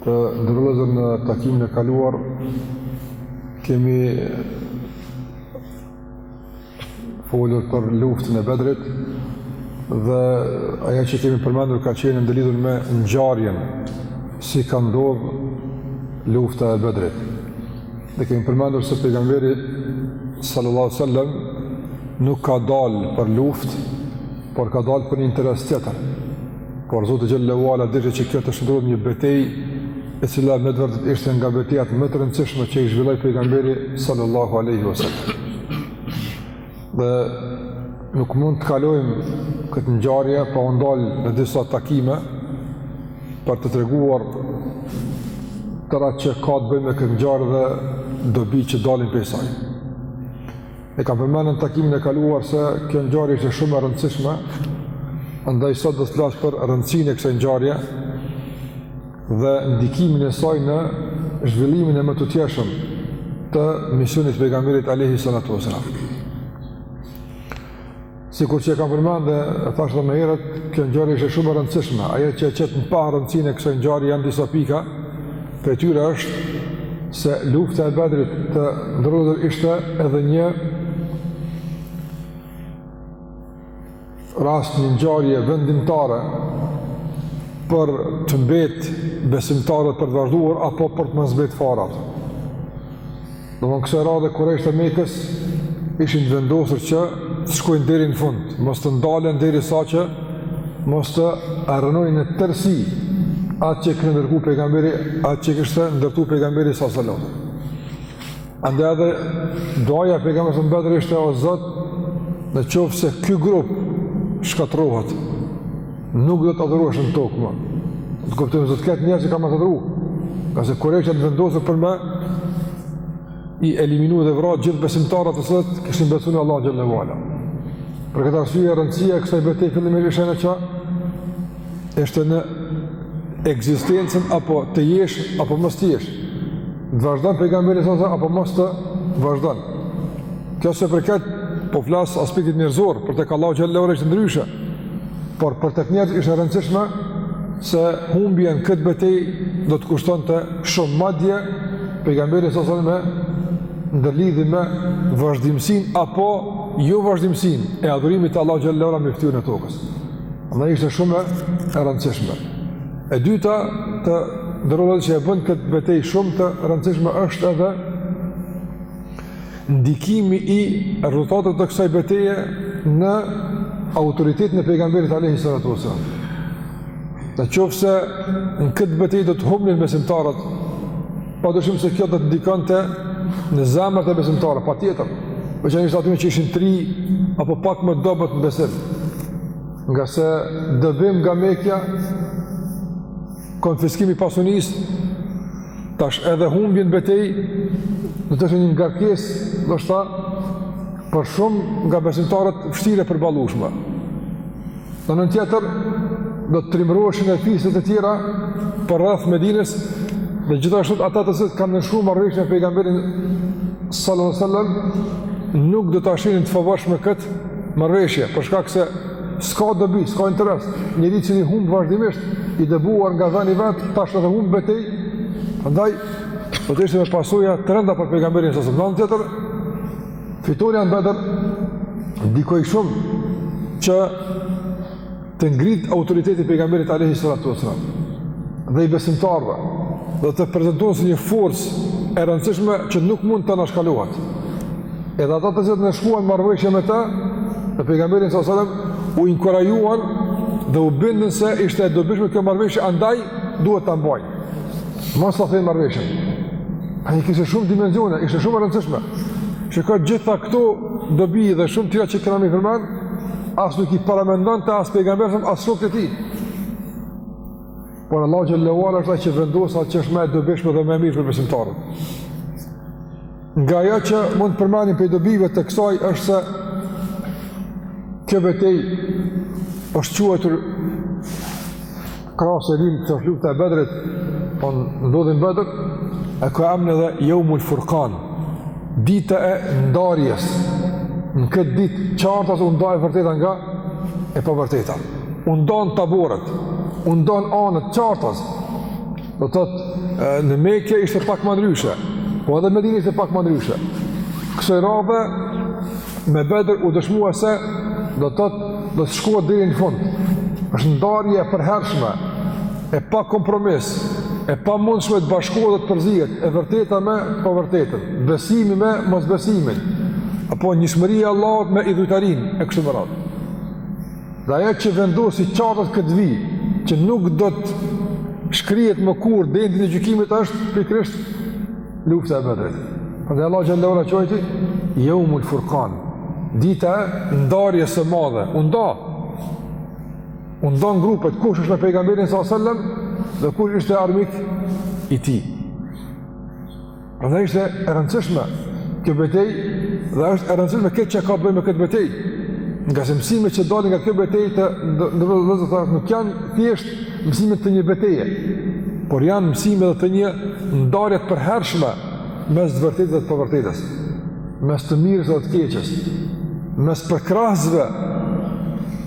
Të nderuar vëllezër në takimin e kaluar, kemi folur për luftën e bedrit dhe ajo që kemi përmendur ka qenë e ndërlidhur me ngjarjen si ka ndodhë lufta e bedrit. Dhe kemi përmendur se pejgamberi sallallahu alejhi ve selem nuk ka dalë për luftë, por ka dalë për një interes tjetër. Por Zoti xhel-le ve ala deshte që kjo të shndërrohet në një betejë e cila me të vërtetë ishte nga betejat më të rëndësishme që i zhvilloi pejgamberi sallallahu alaihi wasallam. Dhe nuk mund të kalojmë këtë ngjarje pa u ndal në disa takime për të treguar të tërat që ka të bëjë me këtë ngjarje dhe dobi që dalin prej saj. E kam përmend në takimin e kaluar se kjo ngjarje ishte shumë e rëndësishme, andaj sot do të flas për rëndësinë e kësaj ngjarje dhe ndikimin e saj në zhvillimin e mëtutjeshëm të misionit pejgamberit alejhi salatu ve selam. Sikur që e kam përmend dhe e thashë edhe më herët, kjo ngjarje ishte shumë e rëndësishme. Ajo që e qet në pah rëndësinë e kësaj ngjarje janë disa pika. Për tyra është se lufta e Bedrit të nderuar ishte edhe një rast një ngjarje vendimtare për të mbet besimtarët për të vazhduar apo për të mos mbet fare. Domethënë kësaj radhe kurejshët e mekës, ishin të vendosur që të shkojnë deri në fund, mos të ndalen deri sa që mos ta rrënojnë në tërsi atë që kishte ndërtu pejgamberi, atë që kishte ndërtu pejgamberi alejhi selam. Andaj edhe duaja e pejgamberit në bedër ishte o zot në qoftë se ky grup shkatërrohet, Nuk do të adhurohesh në tokë më. Në kuptim s'do të ketë njerëz që kanë me të adhuru. Ngase kurejshët vendosën për me i eliminu dhe vra gjithë besimtarët të cilët kishin besu në Allahun xhel-le ve ala. Për këtë arsye rëndësia e kësaj betej fillimisht shihet në atë që është në ekzistencën apo të jesh apo mos të jesh. Të vazhdon pejgamberi alejhi selam apo mos të vazhdon. Kjo sa i përket po flas aspektit njerëzor, por tek Allahu xhel-le ve ala është ndryshe. Por për tek njerëzit ishte e rëndësishme se humbja në këtë betejë do të kushtonte shumë madje pejgamberi alejhi selam e ndërlidhi me vazhdimësinë apo jo vazhdimësinë e adhurimit të Allahut xhel-le ve ala mbi fytyrën e tokës. Andaj ishte shumë e rëndësishme. E dyta të nderuar që e bën këtë betejë shumë të rëndësishme është edhe Ndikimi i rezultateve të kësaj beteje në autoritetin e pejgamberit alejhi salatu ue selam. Në qoftë se në këtë betejë do të humnin besimtarët, padyshim se kjo do të ndikonte në zemrat e besimtarëve, patjetër. Veçanërisht atyre që ishin tri apo pak më dobët në besim, ngase dëbim nga Mekja Konfiskimi i pasurisë, tash edhe humbje në betejë, do të ishte një ngarkesë, ndoshta, për shumë nga besimtarët vështirë e përballueshme. Në anën tjetër, do të trimëroheshin edhe fiset e tjera, përreth Medinës, dhe gjithashtu ata të cilët kanë nënshkru marrëveshje me pejgamberin sallallahu alejhi ue sellem, nuk do ta shihnin të favorshme këtë, marrëveshje, për shkak se s'ka dobi, s'ka interes. Njeri i cili humb vazhdimisht, i dëbuar nga vendi i vet, tash edhe humb betejë, andaj, do të ishte me pasoja të rënda për pejgamberin salallahu alejhi ue selem. Në anën tjetër, fitorja në Bedër, ndikoi shumë që të ngritet autoriteti i pejgamberit alejhi salatu ue selam dhe i besimtarëve dhe të prezentohet si një forcë e rëndësishme që nuk mund të anashkalohet edhe ata të cilët nënshkruan marrëveshje me ta, me pejgamberin salallahu alejhi ue selem u inkurajuan dhe u bindën se ishte e dobishme kjo marrëveshje andaj duhet ta mbajnë mos ta thejnë marrëveshjen ajo kishte shumë dimensione ishte shumë e rëndësishme që ka gjithë këto dobi dhe shumë tjera që kena me i përmend as nuk i paramendonte as pejgamberi, as shokët e tij. Por Allahu xhele ue ala është ai që vendos atë që është më e dobishme dhe më e mirë për besimtarët. Nga ajo që mund të përmendim prej dobive të kësaj është se kjo betejë është quajtur Krahas emrit që është lufta e Bedrit, pse ndodhi në Bedr, e ka emnin edhe Jeumul Furkan, dita e ndarjes, në këtë ditë qartas u nda e vërteta nga e pavërteta. U ndanë taborët, u ndanë anët qartas, do të thotë në Mekë ishte pak më ndryshe, po edhe në Medinë ishte pak më ndryshe. Kësaj radhe Me Bedr u dëshmua se do të thotë do të shkohet deri në fund. Është ndarje e përhershme, e pa kompromis, e pamundshme të bashkohet dhe të përzihet, e vërteta me të pavërtetën, besimi me mosbesimin, apo njëshmëria e Allahut me idhujtarinë, e kështu me radhë. Dhe ajo që vendosi qartë këtë vijë, që nuk do të shkrihet më kurrë deri në ditën e gjykimit është, pikërisht, Lufta e Bedrit. Prandaj Allahu xhelle ue ala e quajti Yawmul Furqan. Dita e ndarjes së madhe. U nda. U nda grupet kush është me pejgamberin sallallahu alajhi wasallam dhe kush ishte armik i tij. Prandaj ishte e rëndësishme kjo betej dhe është e rëndësishme krejt çka ka të bëjë me këtë betej. Ngase mësimet që dalin nga kjo betej të nderuar vëllezër nuk janë thjesht Mësime të një beteje, por janë mësime edhe të një ndarjeje të përhershme mes të vërtetës dhe të pavërtetës, mes të mirës dhe të keqes, mes përkrahësve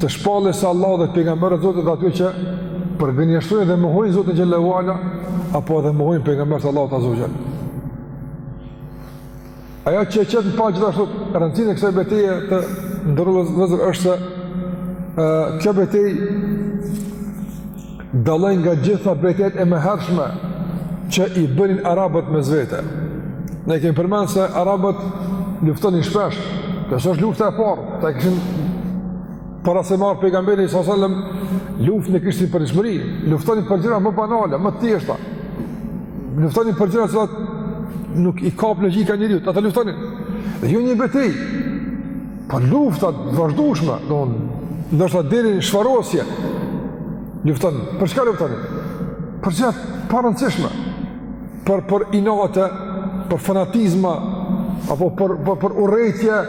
të shpalljes së Allahut dhe pejgamberit të Zotit dhe atyre që përgënjeshtrojnë dhe mohojnë Zotin xhelle ue ala apo edhe mohojnë pejgamberin e Allahut azza wa jall. Ajo që e qet në pah gjithashtu rëndësinë e kësaj beteje të nderuar vëllezër është se kjo betej dallon nga gjitha betejat e mëhershme që i bënin Arabët mes vete. Ne e kemi përmend se Arabët luftonin shpesh, kjo s'është lufta e parë, ata e kishin para se me ardh pejgamberi sallallahu alajhi wasallam, luftën e kishin përditshmëri, luftonin për gjëra më banale, më thjeshta, Luftonin për gjëra që nuk i kap logjika e njeriut, ata luftonin. Dhe jo një betejë. Po lufta të vazhdueshme, don, ndoshta deri në shfarosje. Luftonin, për çka luftonin? Për gjëra të parëndësishme? Për për inate, për fanatizma apo për për, për urrejtje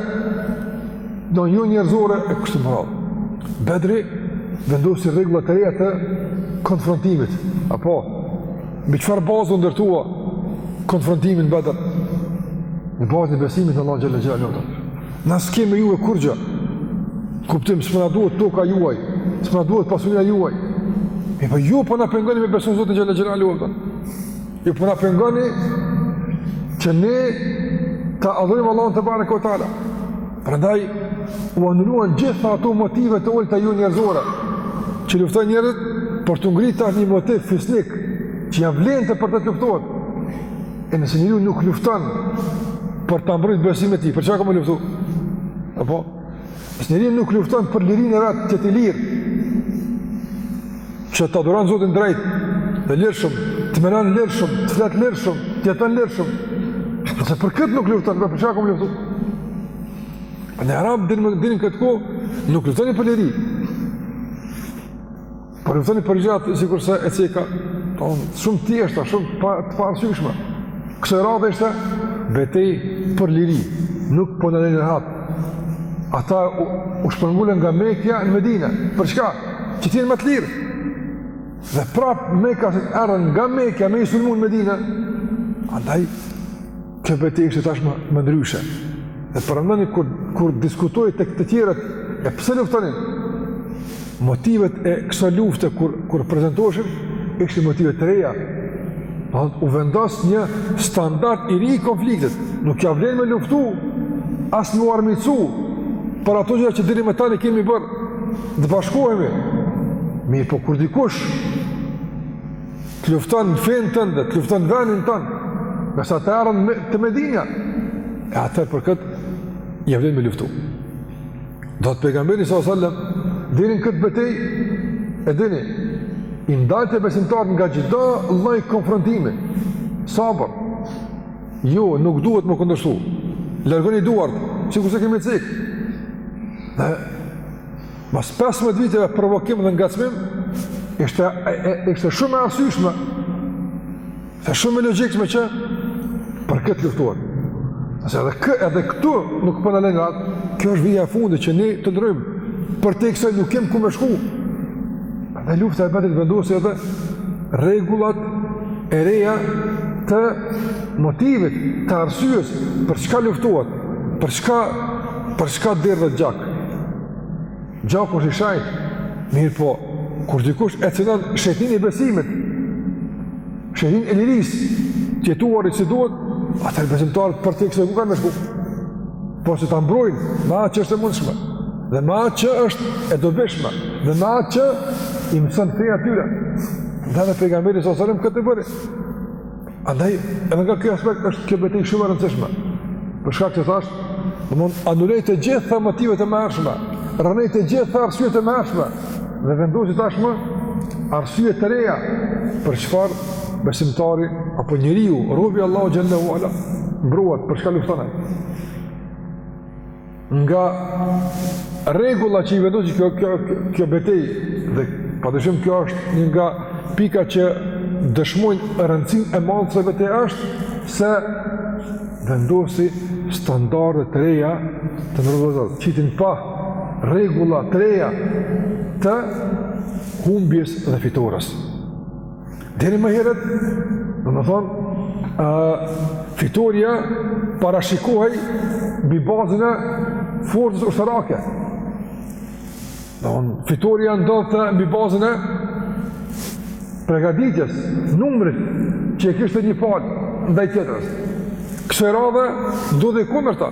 don jonjerëzore e kështu me radhë. Bedri vendosi rregulla të reja të konfrontimit, apo Mbi çfarë bazë u ndërtua konfrontimi në Bedr? Në bazën e besimit në Allahun xhalla xhalla. Na s'kemi me juve kurgjë. Kuptim s'po na duhet toka juaj, s'po na duhet pasuria juaj. E po ju po na pengoni me besu Zotin xhalla xhalaluhu. Ju po na pengoni që ne ta adhurojmë Allahun tebareke ue teala. Prandaj u anuluan të gjitha ato motive të ulëta jonjerëzore që luftonin njerëzit për t'u ngritur tash një motiv fisnik që ia vlente për të luftuar. E nëse njeriu nuk lufton për ta mbrojtur besimin e tij, për çka ka me luftu? Apo nëse njeriu nuk lufton për lirinë e vet të jetë i lirë, që ta adhuron Zotin drejt, dhe lirshëm, të mendon lirshëm, të flet lirshëm, të jeton lirshëm. Nëse për këtë nuk lufton, për çka ka me luftu? Arabët deri në këtë kohë, nuk luftonin për liri. Por luftonin për gjëra, sikurse e ceka, po, shumë thjeshta, shumë pa, të paarsyeshme. Kësaj radhe ishte, betej për liri, nuk po na lënë rehat. Ata u, u shpërngulën nga Mekja në Medine. Për çka? Që të jenë më të lirë. Dhe prapë mekasit erdhën nga Meka me i sulmu në Medinë. Andaj, kjo betejë ishte tashmë më ndryshe. Dhe paramendoni, kur, kur diskutohej tek të tjerët, e pse luftonin? Motivet e kësaj lufte, kur, kur prezentoheshin, ishte motive të reja. Dhe u vendos një standard i ri i konfliktit. Nuk ia vlen me luftu, as me u armiqësu, për ato gjëra që deri më tani kemi bërë. Të bashkohemi, mirëpo kur dikush të lufton në fenë tënde, të lufton në venin tënd, mekasit erdhën me, te Medinja, e atëherë për këtë, ia vlen me luftu. Domethënë pejgamberi s.a.s. deri në këtë betejë, e dini, i ndalte besimtarët nga çdo lloj konfrontimi, sabër, jo, nuk duhet me kundërshtu, largoni duart, sikurse kemi cekë, dhe Mas 15 viteve provokim dhe ngacmim, ishte, ishte shumë e arsyeshme, dhe shumë e logjikshme që për këtë luftohet. Nëse edhe, kë, edhe këtu nuk po na po lejnë rahat, kjo është vija e fundit që ne të ndrojmë, përtej kësaj nuk kem ku me shku. Dhe lufta e Bedrit vendosi edhe rregullat e reja të motivit, të arsyes, për çka luftohet, për çka Për çka derdhet gjak? Gjaku është i shenjtë. Mirëpo, kur dikush e cenon shenjtninë e besimit, shenjtninë e lirisë, të jetuarit si duhet, atëherë besimtarët përtej kësaj ku kanë me shku. Pos që ta mbrojnë, me atë që është e mundshme, dhe me atë që është e dobishme, dhe me atë që i mëson feja e tyre. Dhe edhe pejgamberi s.a.s. këtë e bëri. Andaj, edhe nga kjo aspekt është kjo betejë shumë e rëndësishme. Për shkak që thashë, domethënë anuloi të gjitha motivet e mëhershme, rrënoi të gjitha arsyet e mëhershme, dhe vendosi tashmë arsye të reja për çfarë besimtari apo njeriu, robi i Allahut Xhel-le ve Ala, mbrohet, për çka lufton ai. Nga rregullat që i vendosi kjo, kjo, kjo, kjo betejë, dhe padyshim kjo është një nga pikat që dëshmojnë rëndësinë e madhe të betejës është, se vendosi standarde të reja të nërëzat, qiti në pah rregulla të reja të humbjes dhe fitores. Deri më herët, domethënë, ë fitorja parashikohej mbi bazën e forcës ushtarake. Domethënë fitorja ndodhte mbi bazën e pregaditjes, numrit që e kishte një palë ndaj tjetrës. Kësaj radhe, ndodhi e kundërta.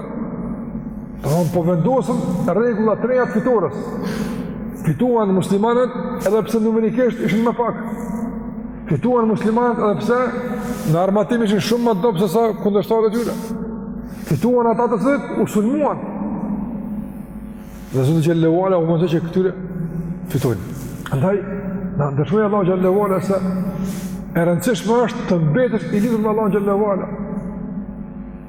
D.m.th., po vendosen rregulla të reja të fitores. Fituan muslimanët edhe pse numerikisht ishin më pak. Fituan muslimanët edhe pse në armatim ishin shumë më dobët sesa kundërshtarët e tyre. Fituan ata të cilët u sulmuan. Dhe Zoti xhelle ve ala u mundësoi këtyre fitoren. Andaj, na dëshmoi Allahu xhelle ve ala se e rëndësishme është të mbetesh i lidhur me Allahun xhelle ve ala.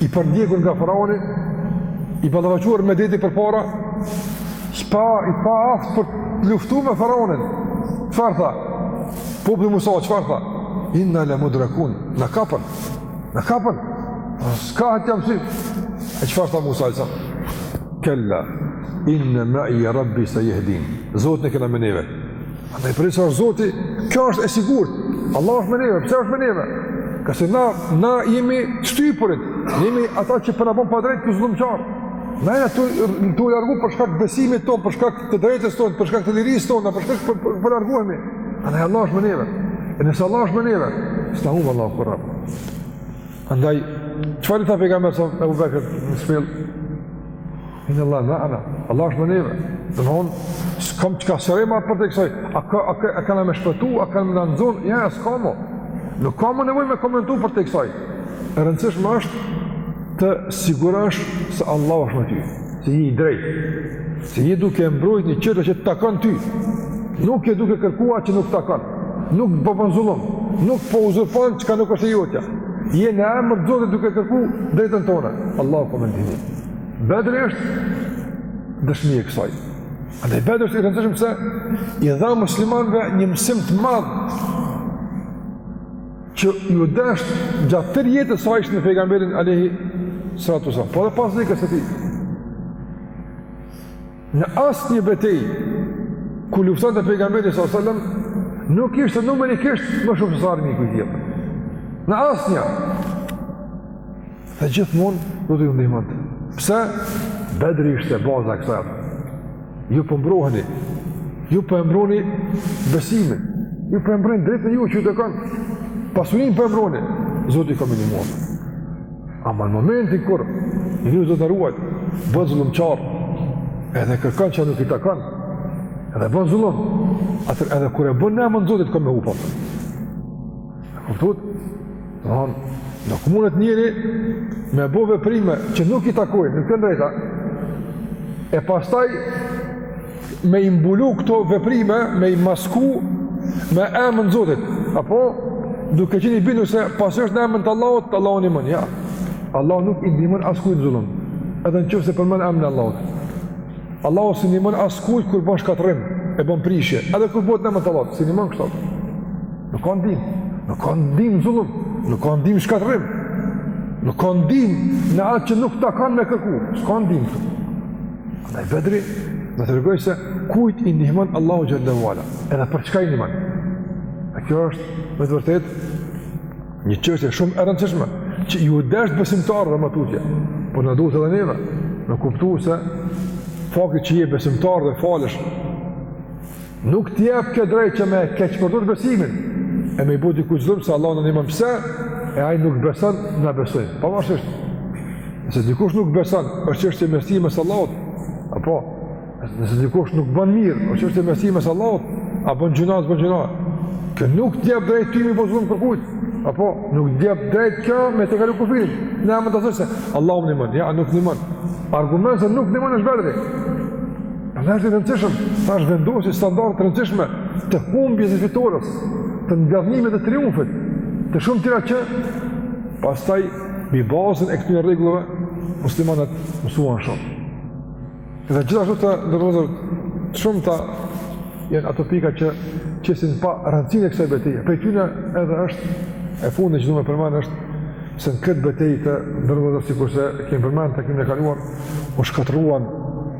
i përndjekur nga faraoni, i ballafaquar me detin përpara, s'pa, i paaftë për t'luftu me faraonin. Çfarë tha? Populli i Musës, çfarë tha? Inna le mudrakun, na kapën, na kapën, s'ka, hiç s'ja msim. E çfarë tha Musa alejhi selam? Kella, inna meije rabbi sejehdin, Zotin e kena me neve. Andaj për besë ashtë Zoti, kjo është e sigur, Allahu është me neve, pse është me neve? Se na, na jemi të shtypurit, jemi ata që po na bon padrejtësi ky zullumqar. Na jena tu u largu për shkak të besimit tonë, për shkak të drejtës sonë, për shkak të lirisë tonë, për shkak po, po, po largohemi. Andaj Allahu është me neve. E nëse Allahu është me neve, s'të humb Allahu kurrë. Andaj, çfarë i tha pejgamberi s.a.s. Ebu Bekrit në shpellë? Innallahe meana, Allahu është me neve. Domethonë, s'kam çka sekirohem përtej kësaj, a, ka, a, ka, a kena me shpëtu, a kanë me na nxon, ja, ja, s'ka mo. Nuk ka mo nevojë me komentu përtej kësaj. E rëndësishme është të sigurohesh se Allahu është me ty, se je i drejtë, se je duke e mbrojt një gjë që të takon ty, nuk je duke kërku ça nuk takon, nuk po bën zullum, nuk po uzurpon çka nuk është e jotja. Je në emër të Zotit duke kërku të drejtën tonde. Allahu ka me ndihmu. Bedri është dëshmi e kësaj. Andaj Bedri është i rëndësishëm se i dha muslimanëve një mësim të madh që iu desht gjatë tërë jetës sa ishin me pejgamberin alejhi salatu ue selam. Po edhe pas vdekjes së tij. Në asnjë betejë, ku luftonte pejgamberi s.a.s. nuk ishte numerikisht më shumë sesa armiku i vet. Në asnjë. Dhe gjithmonë Zoti ju ndihmonte. Pse? Bedri ishte baza e kësaj. Ju po mbroheni. Ju po e mbroni besimin. Ju po e mbroni të drejtën e juve që ju takon. Pasurinë po e mbroni. Zoti ju ka me ndihmuar. Ama në momentin kur njeriu, Zoti na ruajt, bon zullumqar, edhe kërkon ça nuk i takon, edhe bon zullum, atëherë edhe kur e bon në emën të Zotit, ka me hup. E kuptut, domethanë, nuk munet njeri me bo veprime që nuk i takojnë, nuk t'jon drejta, e pastaj me i mbulu këto veprime, me i masku me emën t'Zotit. Apo duke qenë i bindur se pasi është në emën të Allahut, Allahu i ndihmon. Jo. Allah nuk i ndihmon askujt n'zullum. Edhe në qoftë se përmend emrin e Allahut. Allahu s'i ndihmon askujt kur bon shkatërrim, e bon prishje, edhe kur bohet në emën të Allahut, s'i ndihmon kështu. Nuk ka ndihmë, nuk ka ndihmë n'zullum, nuk ka ndihmë n'shkatërrim. Nuk ka ndihmë në atë që nuk takon me kërku. S'ka ndihmë. Andaj Bedri na tregoi se kujt i ndihmon Allahu xhele ue ala, edhe për çka i ndihmon. E kjo është, me të vërtetë, një çështje shumë e rëndësishme, që iu desht besimtarëve ma tutje, por na duhet edhe neve, me kuptu se fakti që je besimtar dhe falesh, Nuk të jep kjo drejtë që me keqpërdor besimin. E me i bo dikujt zullum se Allahu na ndihmon pse? E ai nuk beson, na besojmë. Po pa rëndësi është. Nëse dikush nuk beson, është çështje mes tij mes Allahut. Apo nëse dikush nuk bën mirë, është çështje mes tij mes Allahut, a bën gjynah, s'bën gjynah. Kjo nuk të jep drejtë ty me i bo zullum kërkujt. Apo nuk të jep drejtë kjo me tejkalu kufin. Në emën të asaj se, Allahu më ndihmon. Jo, nuk ndihmon. Argument se nuk ndihmon është vërtet. Është i rëndësishëm, thashë vendosi standarde të rëndësishme të humbjes e fitores, të ngadhnjimit dhe triumfit, të shumë tjera që, pastaj, mbi bazën e këtyne rregullave, muslimanët mësuan shumë. Dhe gjithashtu të nderuar vllezër, të shumta janë ato pika që qesin në pah rëndësinë e kësaj beteje. Prej tyne edhe është, e fundit që du me përmend është, se në këtë betejë të nderuar vllezër, sikurse kemi përmend takimin e kaluar, u shkatërruan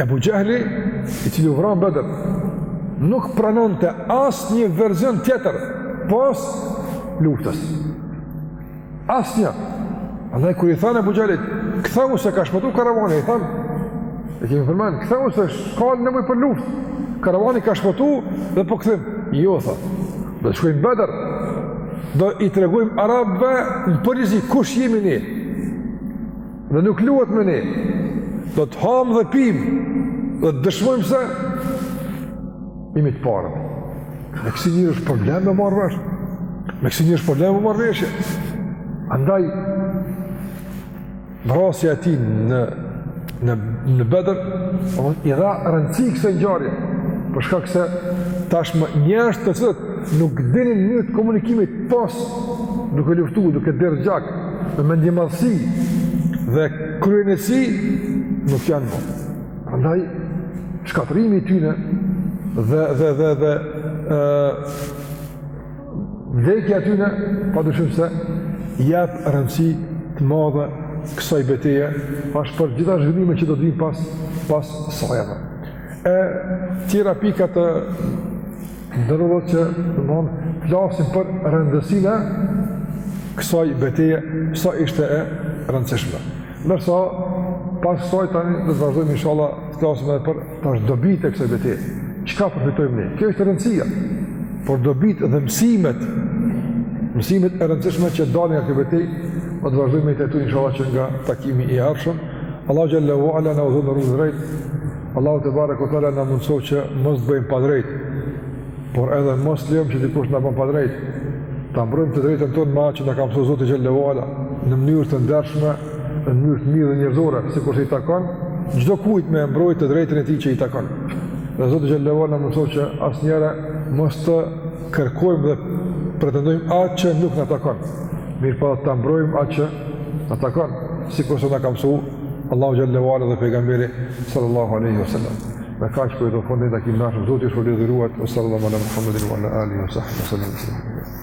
Ebu Xhehli, i cili u vra në Bedër, nuk pranonte asnjë verzion tjetër pos luftës. Asnja. Andaj, kur i thanë Ebu Xhehlit, kthehu se ka shpëtu karavani, i thanë, e kemi përmend, kthehu se s'ka nevojë për luftë, karavani ka shpëtu dhe po kthehem. Jo, tha, do shkojmë n'Bedër, do i tregojmë arabëve në përgjithësi, kush jemi ne, Dhe nuk luhet me ne. Do të hamë dhe pimë. Do të dëshmojmë se jemi të parët. Me kësi njeri është problem m'u marrë vesh. Me kësi njeri është problem m'u marrë vesh. Andaj, vrasja e tij në, në, në Bedër, i dha rëndësi kësaj ngjarje. Për shkak se tashmë njerëzit të cilët nuk dinin mjet komunikimi pos duke luftu, duke derdh gjak. me mendjemadhësi dhe kryeneçësi nuk janë më. Prandaj, shkatërrimi i tyne dhe, dhe, dhe, dhe e, vdekja tyne, pa dyshim se i jep rëndësi të madhe kësaj beteje, asht për gjitha zhvillime që do të vinë pas, pas saj. E, e tjera pika të Ndërdo domethënë, flasim për rëndësinë e kësaj beteje, sa ishte e rëndësishme. Ndërsa, pas kësaj tani, do të vazhdojmë, inshallah, të flasim edhe për tash dobitë e kësaj beteje. Çka përfitojmë ne? Kjo ishte rëndësia. Por dobitë dhe mësimet, mësimet e rëndësishme që dalin nga kjo betejë, do t'i vazhdojmë me i trajtu, inshallah, që nga takimi i ardhshëm. Allah xhel-le ve ala, na udhëzoftë në rrugën Allahu tebareke ve teala na mundësoftë që mos të bëjmë padrejtë, por edhe mos lejmë që dikush na bën padrejtë. Ta mbrojmë të drejtën tonë me atë që na ka msu Zoti xhel-le ve ala në mënyrë të ndershme, në mënyrë të mirë dhe njerëzore, sikurse i takon çdokujt me e mbrojt të drejtën e tij që i takon. Dhe Zoti xhel-le ve ala na mundësoftë që asnjëherë mos të kërkojmë dhe pretendojmë atë që nuk na takon. Mirëpo ta mbrojmë atë që na takon, sikurse na ka msu, Allahu xhel-le ve ala dhe pejgamberi sallallahu aleyhi wa sallam. Me kaq po e përfundojmë. Deri në takimin e ardhshëm, Zoti ju shpërbleftë, wa sallallahu ala Muhammedin wa ala alihi wa sahbihi wa sallam.